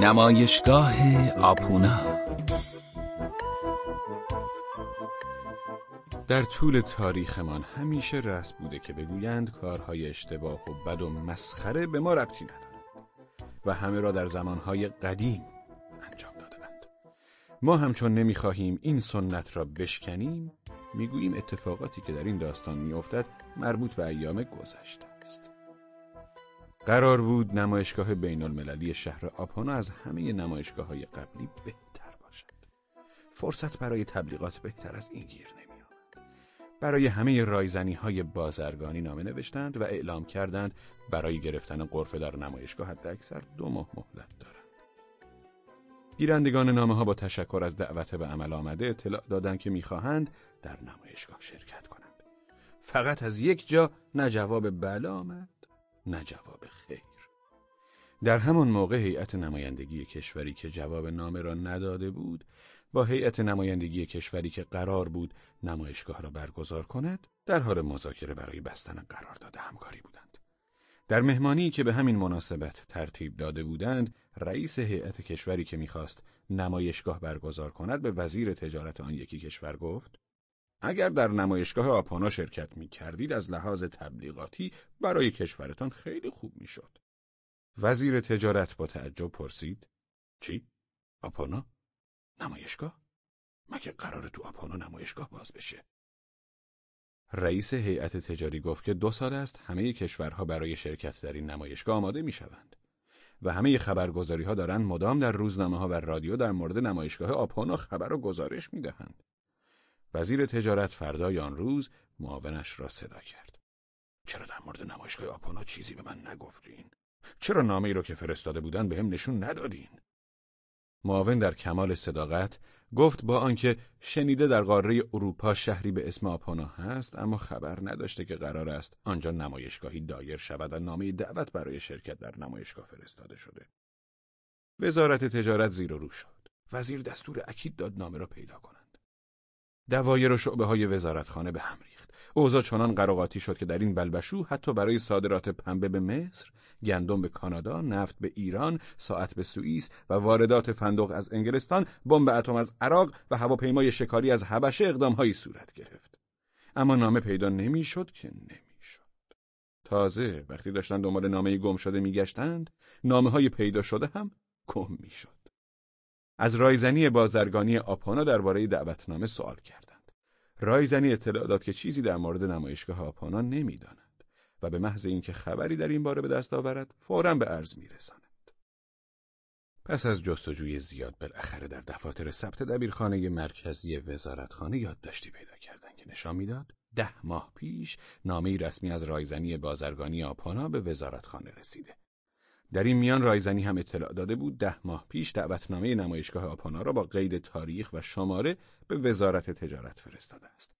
نمایشگاه آپونا. در طول تاریخمان همیشه رسم بوده که بگویند کارهای اشتباه و بد و مسخره به ما ربطی ندارد و همه را در زمانهای قدیم انجام دادهاند. ما همچون نمی‌خواهیم این سنت را بشکنیم می‌گوییم اتفاقاتی که در این داستان میافتد مربوط به ایام گذشته است. قرار بود نمایشگاه بین المللی شهر آپانا از همه نمایشگاه های قبلی بهتر باشد فرصت برای تبلیغات بهتر از این گیر نمی برای همه رایزنی های بازرگانی نامه نوشتند و اعلام کردند برای گرفتن قرفه در نمایشگاه حد اکثر دو ماه مهلت دارند. گیرندگان نامه ها با تشکر از دعوت به عمل آمده اطلاع دادند که می‌خواهند در نمایشگاه شرکت کنند. فقط از یک جا نه جواب بله آمد نه جواب خیر. در همان موقع هیئت نمایندگی کشوری که جواب نامه را نداده بود با هیئت نمایندگی کشوری که قرار بود نمایشگاه را برگزار کند در حال مذاکره برای بستن قرارداد همکاری بودند در مهمانی که به همین مناسبت ترتیب داده بودند رئیس هیئت کشوری که می‌خواست نمایشگاه برگزار کند به وزیر تجارت آن یکی کشور گفت اگر در نمایشگاه آپانا شرکت می کردید از لحاظ تبلیغاتی برای کشورتان خیلی خوب می‌شد. وزیر تجارت با تعجب پرسید چی؟ آپانا؟ نمایشگاه؟ مگه قرار تو آپانا نمایشگاه باز بشه؟ رئیس هیئت تجاری گفت که دو سال است همه کشورها برای شرکت در این نمایشگاه آماده می شوند و همه خبرگزاری ها دارند مدام در روزنامه ها و رادیو در مورد نمایشگاه آپانا خبر و گزارش می دهند. وزیر تجارت فردای آن روز معاونش را صدا کرد. چرا در مورد نمایشگاه آپانا چیزی به من نگفتین؟ چرا نامه ای رو که فرستاده بودن به هم نشون ندادین؟ معاون در کمال صداقت گفت با آنکه شنیده در قاره اروپا شهری به اسم آپانا هست اما خبر نداشته که قرار است آنجا نمایشگاهی دایر شود و نامه دعوت برای شرکت در نمایشگاه فرستاده شده. وزارت تجارت زیر و رو شد. وزیر دستور اکید داد نامه را پیدا کنند. دوایر و شعبه های وزارتخانه به هم ریخت. اوضاع چنان قراقاتی شد که در این بلبشو حتی برای صادرات پنبه به مصر، گندم به کانادا، نفت به ایران، ساعت به سوئیس و واردات فندق از انگلستان، بمب اتم از عراق و هواپیمای شکاری از حبشه اقدامهایی صورت گرفت. اما نامه پیدا نمی‌شد که نمی‌شد. تازه وقتی داشتن دنبال نامه گم شده میگشتند، نامه های پیدا شده هم گم می‌شد. از رایزنی بازرگانی آپانا درباره دعوتنامه سوال کردند. رایزنی اطلاع داد که چیزی در مورد نمایشگاه آپانا نمی‌داند و به محض اینکه خبری در این باره به دست آورد فورا به عرض میرساند. پس از جستجوی زیاد بالاخره در دفاتر ثبت دبیرخانه مرکزی وزارتخانه یادداشتی پیدا کردند که نشان می‌داد ده ماه پیش نامه رسمی از رایزنی بازرگانی آپانا به وزارتخانه رسیده. در این میان رایزنی هم اطلاع داده بود ده ماه پیش دعوتنامه نمایشگاه آپانا را با قید تاریخ و شماره به وزارت تجارت فرستاده است.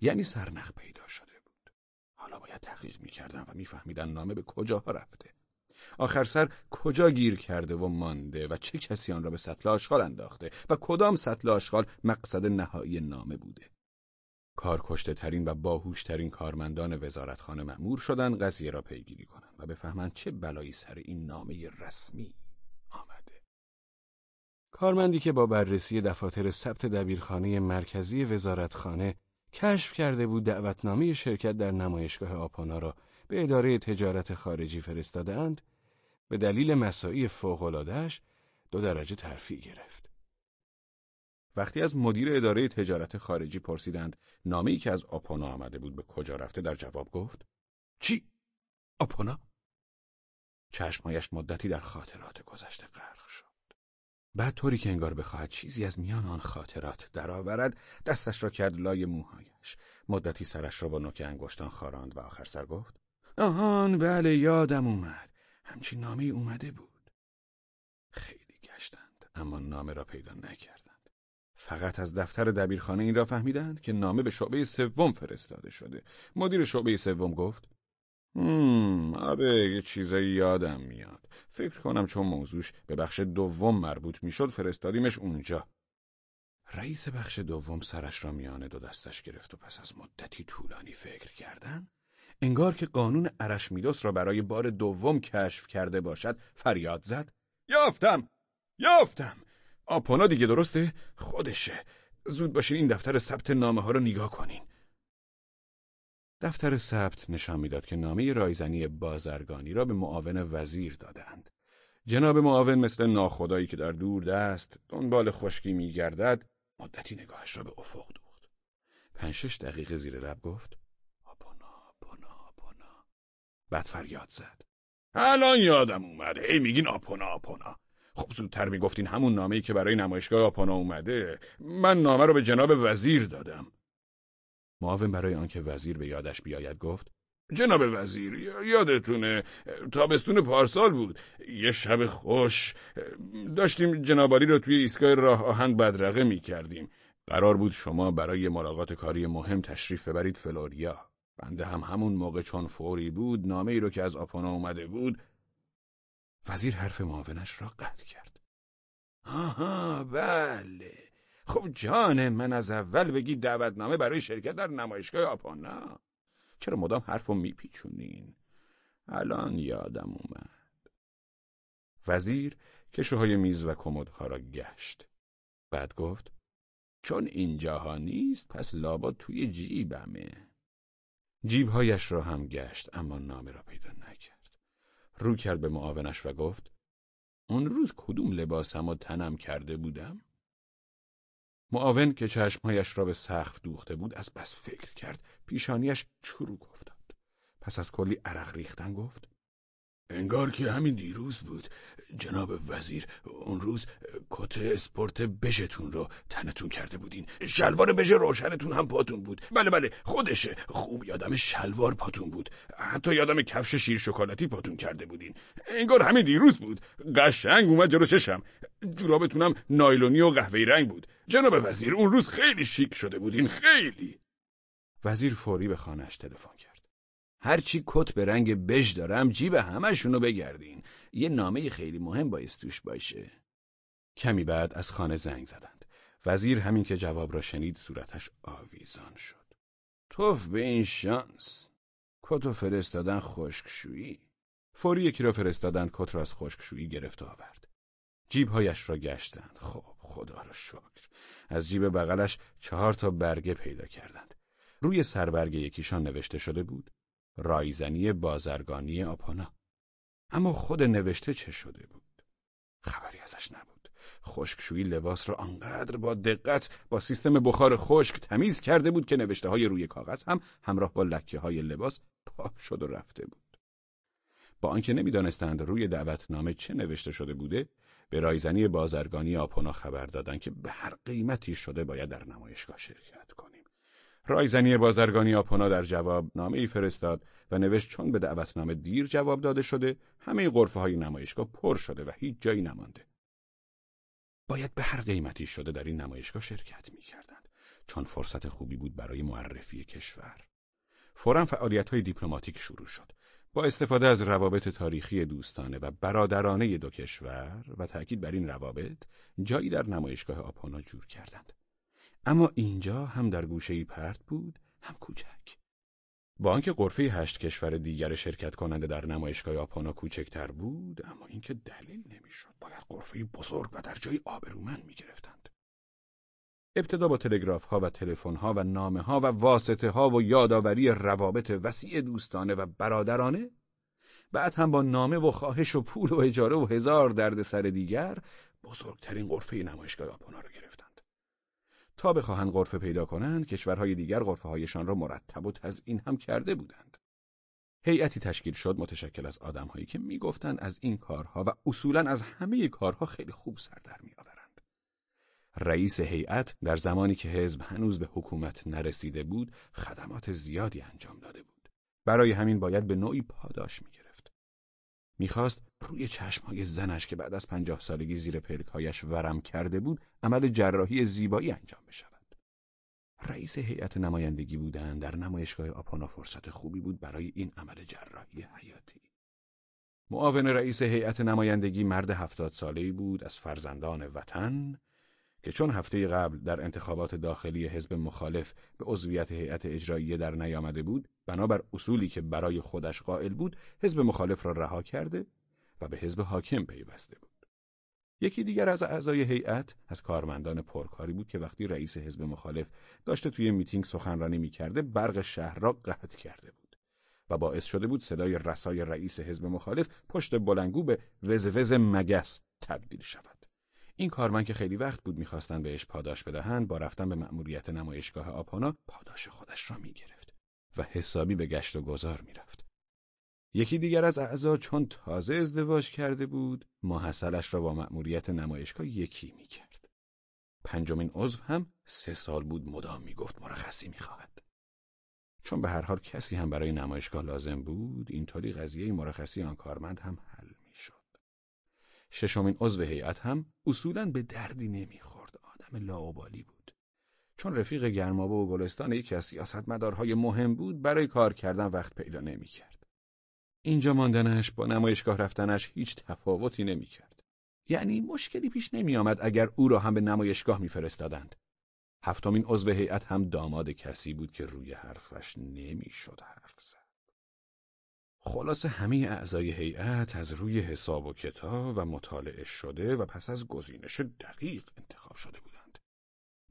یعنی سرنخ پیدا شده بود. حالا باید تحقیق می‌کردن و میفهمیدن نامه به کجاها رفته. آخر سر کجا گیر کرده و مانده و چه کسی آن را به سطل آشغال انداخته و کدام سطل آشغال مقصد نهایی نامه بوده. کارکشته ترین و باهوش ترین کارمندان وزارتخانه مأمور شدند قضیه را پیگیری کنند و بفهمند چه بلایی سر این نامه رسمی آمده. کارمندی که با بررسی دفاتر ثبت دبیرخانه مرکزی وزارتخانه کشف کرده بود دعوتنامه شرکت در نمایشگاه آپانا را به اداره تجارت خارجی فرستادهاند به دلیل مساعی فوق‌العاده‌اش دو درجه ترفیع گرفت. وقتی از مدیر اداره تجارت خارجی پرسیدند نامه‌ای که از آپانا آمده بود به کجا رفته در جواب گفت چی؟ آپانا؟ چشمایش مدتی در خاطرات گذشته غرق شد. بعد طوری که انگار بخواهد چیزی از میان آن خاطرات درآورد دستش را کرد لای موهایش مدتی سرش را با نوک انگشتان خاراند و آخر سر گفت آهان بله یادم اومد همچین نامه اومده بود خیلی گشتند اما نامه را پیدا نکرد فقط از دفتر دبیرخانه این را فهمیدند که نامه به شعبه سوم فرستاده شده. مدیر شعبه سوم گفت: هم، آره یه چیزایی یادم میاد. فکر کنم چون موضوعش به بخش دوم مربوط می‌شد فرستادیمش اونجا. رئیس بخش دوم سرش را میانه دو دستش گرفت و پس از مدتی طولانی فکر کردن انگار که قانون ارشمیدس را برای بار دوم کشف کرده باشد فریاد زد یافتم یافتم آپونا دیگه درسته؟ خودشه. زود باشین این دفتر ثبت نامه ها رو نگاه کنین. دفتر ثبت نشان می‌داد که نامه رایزنی بازرگانی را به معاون وزیر دادند. جناب معاون مثل ناخدایی که در دور دست دنبال خشکی میگردد مدتی نگاهش را به افق دوخت. پنج شش دقیقه زیر لب گفت آپونا آپونا آپونا. بعد فریاد زد. الان یادم اومد. هی میگین آپونا آپونا. خب زودتر می‌گفتین همون نامه‌ای که برای نمایشگاه آپونا اومده. من نامه رو به جناب وزیر دادم. معاون برای آنکه وزیر به یادش بیاید گفت جناب وزیر یادتونه تابستون پارسال بود. یه شب خوش داشتیم جنابالی رو توی ایستگاه راه آهن بدرقه می کردیم قرار بود شما برای ملاقات کاری مهم تشریف ببرید فلوریا. بنده هم همون موقع چون فوری بود نامه ای رو که از آپانا اومده بود وزیر حرف معاونش را قطع کرد. آها بله. خب جان من از اول بگی دعوتنامه برای شرکت در نمایشگاه آپانا. چرا مدام حرفو میپیچونین؟ الان یادم اومد. وزیر کشوهای میز و کمدها را گشت. بعد گفت چون اینجاها نیست پس لابا توی جیبمه. جیبهایش را هم گشت اما نامه را پیدا رو کرد به معاونش و گفت اون روز کدوم لباسم و تنم کرده بودم؟ معاون که چشمهایش را به سقف دوخته بود از بس فکر کرد پیشانیش چروک افتاد پس از کلی عرق ریختن گفت انگار که همین دیروز بود. جناب وزیر اون روز کت اسپورت بژتون رو تنتون کرده بودین. شلوار بژ روشنتون هم پاتون بود. بله بله خودشه. خوب یادم شلوار پاتون بود. حتی یادم کفش شیر شکلاتی پاتون کرده بودین. انگار همین دیروز بود. قشنگ اومد جلو چشم. جورابتونم نایلونی و قهوه‌ای رنگ بود. جناب وزیر اون روز خیلی شیک شده بودین. خیلی. وزیر فوری به خانهش تلفن کرد. هرچی کت به رنگ بژ دارم جیب همشونو بگردین. یه نامه خیلی مهم با توش باشه. کمی بعد از خانه زنگ زدند. وزیر همین که جواب را شنید صورتش آویزان شد. توف به این شانس. کت فرستادن خشکشویی. فوری یکی را فرستادند کت را از خشکشویی گرفت آورد. جیبهایش را گشتند. خب خدا را شکر. از جیب بغلش چهار تا برگه پیدا کردند. روی سربرگ یکیشان نوشته شده بود رایزنی بازرگانی آپانا اما خود نوشته چه شده بود؟ خبری ازش نبود. خشکشویی لباس را آنقدر با دقت با سیستم بخار خشک تمیز کرده بود که نوشته های روی کاغذ هم همراه با لکه های لباس پاک شد و رفته بود. با آنکه نمی‌دانستند روی دعوتنامه چه نوشته شده بوده به رایزنی بازرگانی آپونا خبر دادند که به هر قیمتی شده باید در نمایشگاه شرکت رایزنی بازرگانی آپونا در جواب نامه ای فرستاد و نوشت چون به دعوتنامه دیر جواب داده شده همه غرفه های نمایشگاه پر شده و هیچ جایی نمانده. باید به هر قیمتی شده در این نمایشگاه شرکت می کردند چون فرصت خوبی بود برای معرفی کشور. فورا فعالیت های دیپلماتیک شروع شد. با استفاده از روابط تاریخی دوستانه و برادرانه دو کشور و تأکید بر این روابط جایی در نمایشگاه آپونا جور کردند. اما اینجا هم در گوشه پرت بود هم کوچک. با آنکه قرفه هشت کشور دیگر شرکت کننده در نمایشگاه آپانا کوچکتر بود اما اینکه دلیل نمی‌شد باید قرفه بزرگ و در جای آبرومند می‌گرفتند. ابتدا با تلگراف ها و تلفن ها و نامه ها و واسطه ها و یادآوری روابط وسیع دوستانه و برادرانه بعد هم با نامه و خواهش و پول و اجاره و هزار دردسر دیگر بزرگترین قرفه نمایشگاه آپانا را گرفتند. تا بخواهند غرفه پیدا کنند کشورهای دیگر غرفه هایشان را مرتب و تزئین هم کرده بودند. هیئتی تشکیل شد متشکل از آدمهایی که می‌گفتند از این کارها و اصولا از همه کارها خیلی خوب سر در میآورند. رئیس هیئت در زمانی که حزب هنوز به حکومت نرسیده بود خدمات زیادی انجام داده بود. برای همین باید به نوعی پاداش می‌گرفت می‌خواست روی چشمهای زنش که بعد از پنجاه سالگی زیر پلکهایش ورم کرده بود عمل جراحی زیبایی انجام بشود. رئیس هیئت نمایندگی بودن در نمایشگاه آپانا فرصت خوبی بود برای این عمل جراحی حیاتی. معاون رئیس هیئت نمایندگی مرد هفتاد ساله‌ای بود از فرزندان وطن که چون هفته قبل در انتخابات داخلی حزب مخالف به عضویت هیئت اجراییه در نیامده بود بنابر اصولی که برای خودش قائل بود حزب مخالف را رها کرده و به حزب حاکم پیوسته بود یکی دیگر از اعضای هیئت از کارمندان پرکاری بود که وقتی رئیس حزب مخالف داشته توی میتینگ سخنرانی می‌کرده برق شهر را قطع کرده بود و باعث شده بود صدای رسای رئیس حزب مخالف پشت بلنگو به وز مگس تبدیل شود. این کارمند که خیلی وقت بود می‌خواستن بهش پاداش بدهند با رفتن به مأموریت نمایشگاه آپانا پاداش خودش را می‌گرفت و حسابی به گشت و گذار می‌رفت. یکی دیگر از اعضا چون تازه ازدواج کرده بود ماحصلش را با مأموریت نمایشگاه یکی می‌کرد. پنجمین عضو هم سه سال بود مدام می‌گفت مرخصی می‌خواهد. چون به هر حال کسی هم برای نمایشگاه لازم بود اینطوری قضیه مرخصی آن کارمند هم حل. ششمین عضو هیئت هم اصولا به دردی نمی‌خورد آدم لاوبالی بود. چون رفیق گرمابه و گلستان یکی از سیاستمدارهای مهم بود برای کار کردن وقت پیدا نمی‌کرد. اینجا ماندنش با نمایشگاه رفتنش هیچ تفاوتی نمی‌کرد. یعنی مشکلی پیش نمی آمد اگر او را هم به نمایشگاه میفرستادند. هفتمین عضو هیئت هم داماد کسی بود که روی حرفش نمی‌شد حرف زد. خلاصه همه اعضای هیئت از روی حساب و کتاب و مطالعه شده و پس از گزینش دقیق انتخاب شده بودند.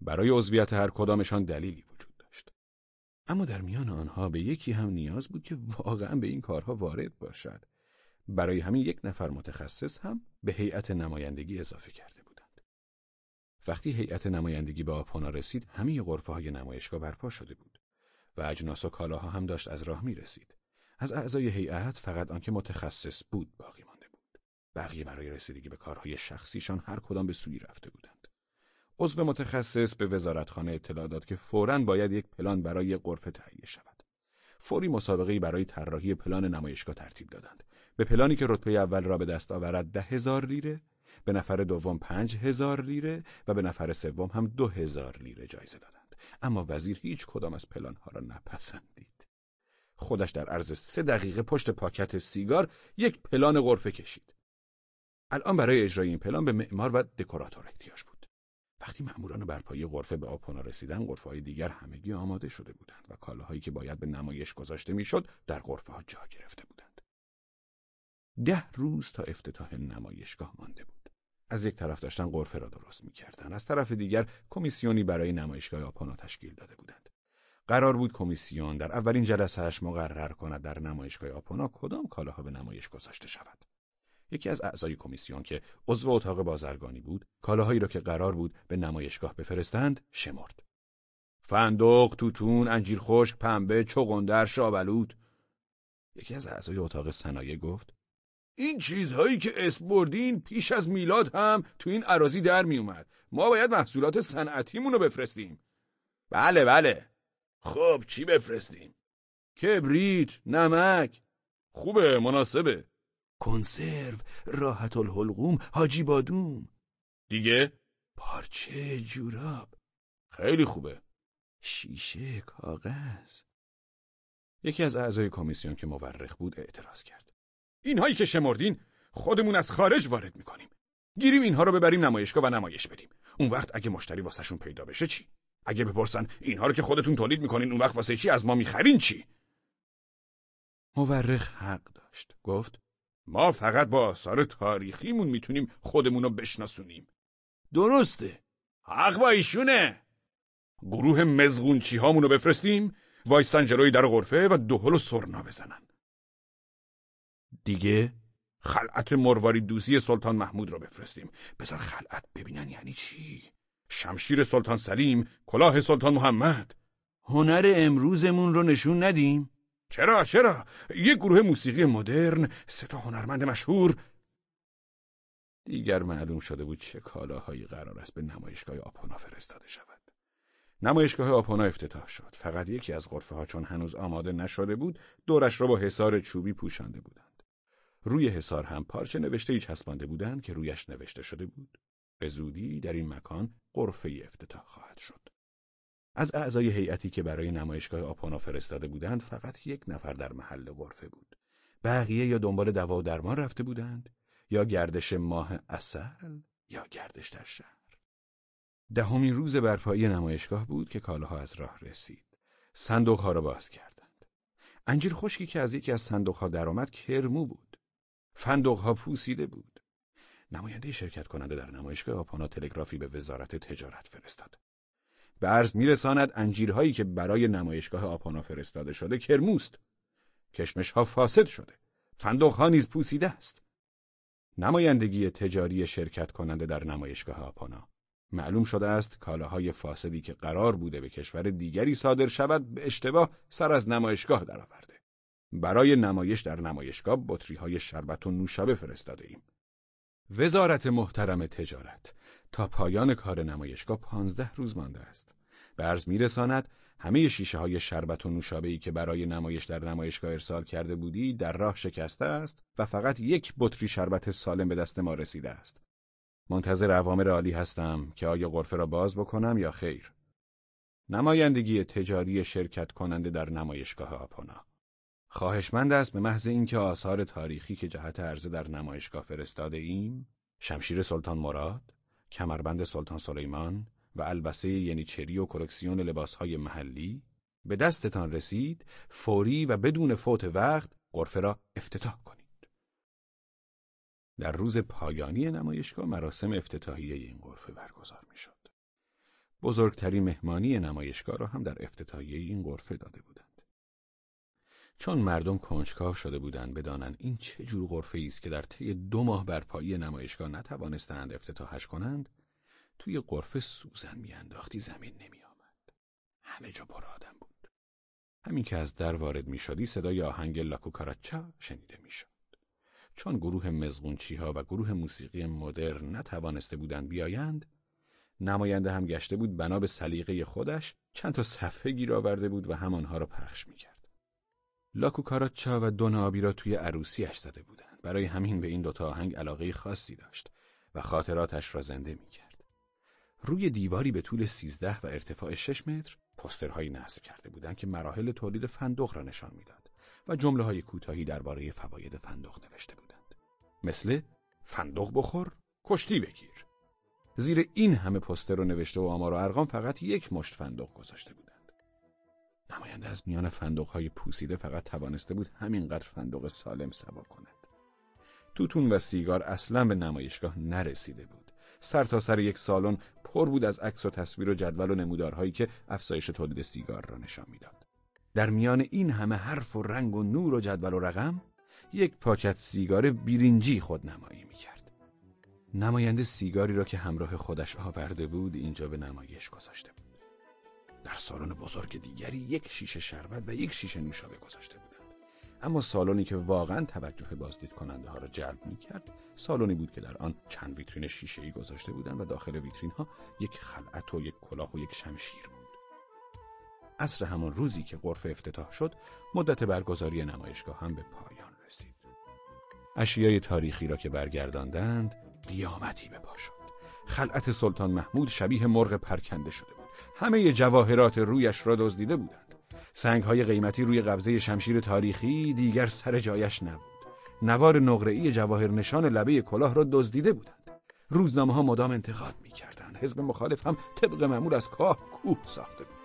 برای عضویت هر کدامشان دلیلی وجود اما در میان آنها به یکی هم نیاز بود که واقعا به این کارها وارد باشد. برای همین یک نفر متخصص هم به هیئت نمایندگی اضافه کرده بودند. وقتی هیئت نمایندگی به آپانا رسید، همه های نمایشگاه برپا شده بود و اجناس و کالاها هم داشت از راه می رسید. از اعضای هیئت فقط آنکه متخصص بود باقی مانده بود. بقیه برای رسیدگی به کارهای شخصیشان هر کدام به سوی رفته بودند. عضو متخصص به وزارتخانه اطلاع داد که فوراً باید یک پلان برای غرفه تهیه شود. فوری مسابقه برای طراحی پلان نمایشگاه ترتیب دادند. به پلانی که رتبه اول را به دست آورد ده هزار لیره، به نفر دوم پنج هزار لیره و به نفر سوم هم دو هزار لیره جایزه دادند. اما وزیر هیچ کدام از پلانها را نپسندید. خودش در عرض سه دقیقه پشت پاکت سیگار یک پلان غرفه کشید. الان برای اجرای این پلان به معمار و دکوراتور احتیاج بود. وقتی مأموران برپایی غرفه به آپونا رسیدن غرفه های دیگر همگی آماده شده بودند و کالاهایی که باید به نمایش گذاشته می‌شد در غرفه ها جا گرفته بودند ده روز تا افتتاح نمایشگاه مانده بود از یک طرف داشتن غرفه را درست می‌کردند از طرف دیگر کمیسیونی برای نمایشگاه آپونا تشکیل داده بودند قرار بود کمیسیون در اولین جلسهش مقرر کند در نمایشگاه آپونا کدام کالاها به نمایش گذاشته شود یکی از اعضای کمیسیون که عضو اتاق بازرگانی بود کالاهایی را که قرار بود به نمایشگاه بفرستند شمرد فندق توتون انجیر خشک پنبه چغندر شابلود یکی از اعضای اتاق صنایع گفت این چیزهایی که اسم بردین پیش از میلاد هم تو این عراضی در می اومد. ما باید محصولات صنعتیمون رو بفرستیم. بله بله. خب چی بفرستیم؟ کبریت، نمک. خوبه، مناسبه. کنسرو، راحت الحلقوم، حاجی بادوم دیگه؟ پارچه، جوراب خیلی خوبه شیشه، کاغذ یکی از اعضای کمیسیون که مورخ بود اعتراض کرد اینهایی که شمردین خودمون از خارج وارد می‌کنیم گیریم اینها رو ببریم نمایشگاه و نمایش بدیم اون وقت اگه مشتری واسهشون پیدا بشه چی اگه بپرسن اینها رو که خودتون تولید می‌کنین اون وقت واسه چی از ما می‌خرین چی؟ مورخ حق داشت. گفت ما فقط با آثار تاریخیمون می‌تونیم خودمون رو بشناسونیم. درسته. حق با ایشونه. گروه مزغونچی هامون رو بفرستیم وایستان جلوی در غرفه و دهل و سرنا بزنن. دیگه؟ خلعت مرواری دوزی سلطان محمود رو بفرستیم. بذار خلعت ببینن یعنی چی؟ شمشیر سلطان سلیم کلاه سلطان محمد. هنر امروزمون رو نشون ندیم. چرا چرا؟ یک گروه موسیقی مدرن سه تا هنرمند مشهور. دیگر معلوم شده بود چه کالاهایی قرار است به نمایشگاه آپونا فرستاده شود. نمایشگاه آپونا افتتاح شد. فقط یکی از غرفه ها چون هنوز آماده نشده بود دورش را با حصار چوبی پوشانده بودند. روی حصار هم پارچه نوشته ای چسبانده بودند که رویش نوشته شده بود. به زودی در این مکان غرفه افتتاح خواهد شد از اعضای هیئتی که برای نمایشگاه آپانا فرستاده بودند فقط یک نفر در محل غرفه بود. بقیه یا دنبال دوا و درمان رفته بودند یا گردش ماه اصل یا گردش در شهر. دهمین روز برپایی نمایشگاه بود که کالاها از راه رسید. صندوقها را باز کردند. انجیر خشکی که از یکی از صندوقها درآمد کرمو بود. فندقها پوسیده بود. نماینده شرکت کننده در نمایشگاه آپانا تلگرافی به وزارت تجارت فرستاد. به عرض میرساند انجیرهایی که برای نمایشگاه آپانا فرستاده شده کرموست. کشمش ها فاسد شده. فندق ها نیز پوسیده است. نمایندگی تجاری شرکت کننده در نمایشگاه آپانا معلوم شده است کالاهای فاسدی که قرار بوده به کشور دیگری صادر شود به اشتباه سر از نمایشگاه درآورده. برای نمایش در نمایشگاه بطری های شربت و نوشابه فرستاده ایم. وزارت محترم تجارت تا پایان کار نمایشگاه پانزده روز مانده است. به عرض میرساند همه شیشه های شربت و نوشابه‌ای که برای نمایش در نمایشگاه ارسال کرده بودی در راه شکسته است و فقط یک بطری شربت سالم به دست ما رسیده است. منتظر عوامر عالی هستم که آیا غرفه را باز بکنم یا خیر. نمایندگی تجاری شرکت کننده در نمایشگاه آپونا خواهشمند است به محض اینکه آثار تاریخی که جهت عرضه در نمایشگاه فرستاده ایم شمشیر سلطان مراد، کمربند سلطان سلیمان و البسه ینیچری و کلکسیون لباسهای محلی به دستتان رسید فوری و بدون فوت وقت غرفه را افتتاح کنید. در روز پایانی نمایشگاه مراسم افتتاحیه این غرفه برگزار می شد. بزرگترین مهمانی نمایشگاه را هم در افتتاحیه این غرفه داده بودند. چون مردم کنجکاو شده بودند بدانند این چه جور غرفه است که در طی دو ماه برپایی نمایشگاه نتوانستند افتتاحش کنند توی قرفه سوزن میانداختی زمین نمی آمد. همه جا پر آدم بود. همین که از در وارد می شدی صدای آهنگ لاکوکاراچا شنیده می شد. چون گروه مزغونچی ها و گروه موسیقی مدرن نتوانسته بودند بیایند، نماینده هم گشته بود بنا به سلیقه خودش چند تا صفحه گیر آورده بود و همانها را پخش می کرد. لاکوکاراچا و دونابی را توی عروسیش زده بودند. برای همین به این دوتا آهنگ علاقه خاصی داشت و خاطراتش را زنده می کرد. روی دیواری به طول سیزده و ارتفاع شش متر پسترهایی نصب کرده بودند که مراحل تولید فندق را نشان می‌داد و جمله های کوتاهی درباره فواید فندق نوشته بودند مثل فندق بخور کشتی بگیر زیر این همه پستر و نوشته و آمار و ارقام فقط یک مشت فندق گذاشته بودند نماینده از میان فندقهای پوسیده فقط توانسته بود همینقدر فندق سالم سوا کند توتون و سیگار اصلا به نمایشگاه نرسیده بود سر تا سر یک سالن پر بود از عکس و تصویر و جدول و نمودارهایی که افزایش تولید سیگار را نشان می‌داد. در میان این همه حرف و رنگ و نور و جدول و رقم یک پاکت سیگار بیرینجی خود نمایی می‌کرد. نماینده سیگاری را که همراه خودش آورده بود اینجا به نمایش گذاشته بود. در سالن بزرگ دیگری یک شیشه شربت و یک شیشه نوشابه گذاشته بود. اما سالنی که واقعا توجه بازدید کننده ها را جلب می کرد سالنی بود که در آن چند ویترین شیشه ای گذاشته بودند و داخل ویترین ها یک خلعت و یک کلاه و یک شمشیر بود. عصر همان روزی که غرفه افتتاح شد مدت برگزاری نمایشگاه هم به پایان رسید. اشیای تاریخی را که برگرداندند قیامتی به پا شد. خلعت سلطان محمود شبیه مرغ پرکنده شده همه جواهرات رویش را دزدیده بودند های قیمتی روی قبضه شمشیر تاریخی دیگر سر جایش نبود. نوار نقره‌ای جواهر نشان لبه کلاه را دزدیده بودند. روزنامه ها مدام انتقاد می‌کردند. حزب مخالف هم طبق معمول از کاه کوه ساخته بود.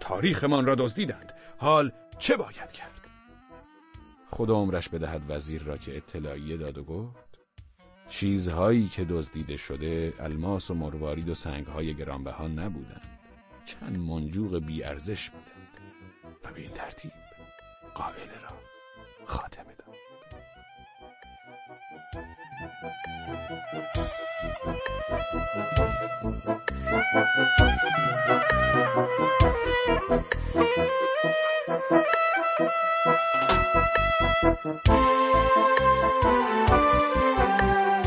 تاریخمان را دزدیدند. حال چه باید کرد؟ خدا عمرش بدهد وزیر را که اطلاعیه داد و گفت چیزهایی که دزدیده شده الماس و مروارید و سنگهای گرانبها نبودند. چند منجوق بیارزش بودند. و به این ترتیب قائل را خاتمه داد. Thank you.